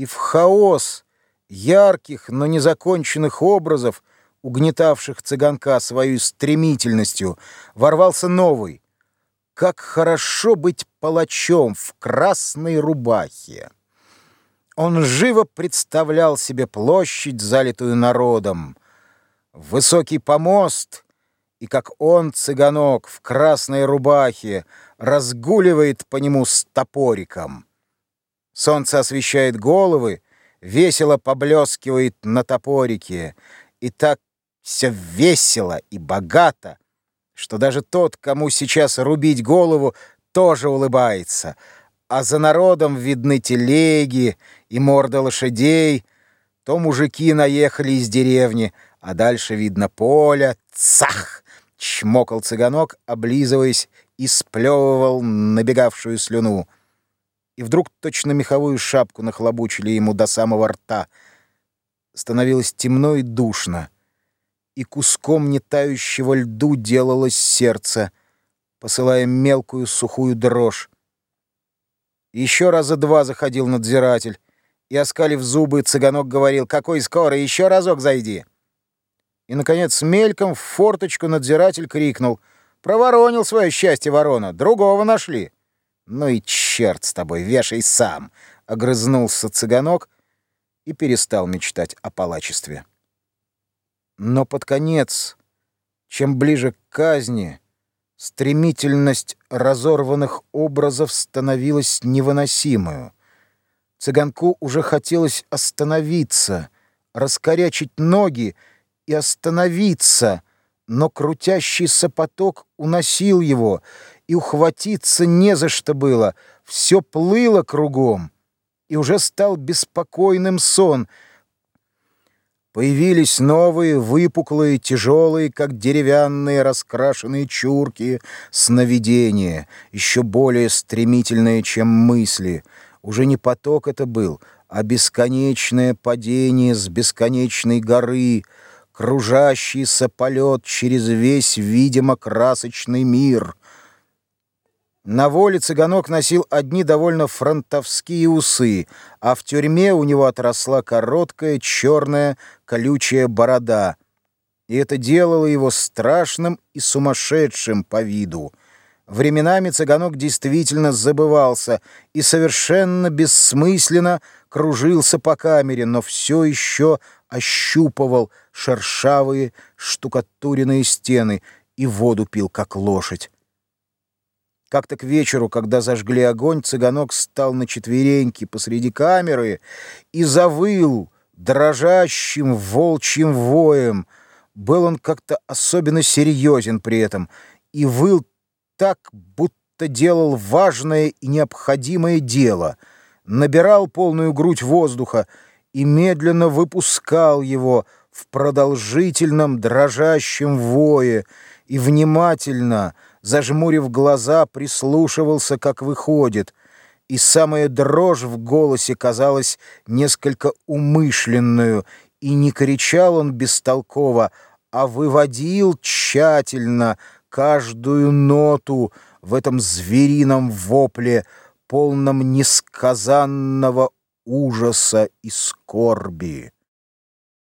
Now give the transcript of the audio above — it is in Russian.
и в хаос ярких, но незаконченных образов, угнетавших цыганка своей стремительностью, ворвался новый. Как хорошо быть палачом в красной рубахе! Он живо представлял себе площадь, залитую народом, высокий помост, и как он, цыганок, в красной рубахе, разгуливает по нему с топориком. Солнце освещает головы, весело поблескивает на топорике, и так все весело и богато, что даже тот, кому сейчас рубить голову, тоже улыбается — а за народом видны телеги и морды лошадей. То мужики наехали из деревни, а дальше видно поле. Цах! Чмокал цыганок, облизываясь, и сплевывал набегавшую слюну. И вдруг точно меховую шапку нахлобучили ему до самого рта. Становилось темно и душно, и куском нетающего льду делалось сердце, посылая мелкую сухую дрожь. Еще раза два заходил надзиратель, и, оскалив зубы, цыганок говорил, «Какой скоро, еще разок зайди!» И, наконец, мельком в форточку надзиратель крикнул, «Проворонил свое счастье ворона, другого нашли!» «Ну и черт с тобой, вешай сам!» — огрызнулся цыганок и перестал мечтать о палачестве. Но под конец, чем ближе к казни, Стремительность разорванных образов становилась невыносимую. Цыганку уже хотелось остановиться, раскорячить ноги и остановиться, но крутящийся поток уносил его, и ухватиться не за что было. Все плыло кругом, и уже стал беспокойным сон — Появились новые, выпуклые, тяжелые, как деревянные раскрашенные чурки, сновидения, еще более стремительные, чем мысли. Уже не поток это был, а бесконечное падение с бесконечной горы, кружащийся полет через весь, видимо, красочный мир — на воле цыганок носил одни довольно фронтовские усы, а в тюрьме у него отросла короткая черная колючая борода. И это делало его страшным и сумасшедшим по виду. Временами цыганок действительно забывался и совершенно бессмысленно кружился по камере, но все еще ощупывал шершавые штукатуренные стены и воду пил, как лошадь. Как-то к вечеру, когда зажгли огонь, цыганок стал на четвереньки посреди камеры и завыл дрожащим волчьим воем. Был он как-то особенно серьезен при этом и выл так, будто делал важное и необходимое дело. Набирал полную грудь воздуха и медленно выпускал его в продолжительном дрожащем вое и внимательно — зажмурив глаза, прислушивался, как выходит, и самая дрожь в голосе казалась несколько умышленную, и не кричал он бестолково, а выводил тщательно каждую ноту в этом зверином вопле, полном несказанного ужаса и скорби.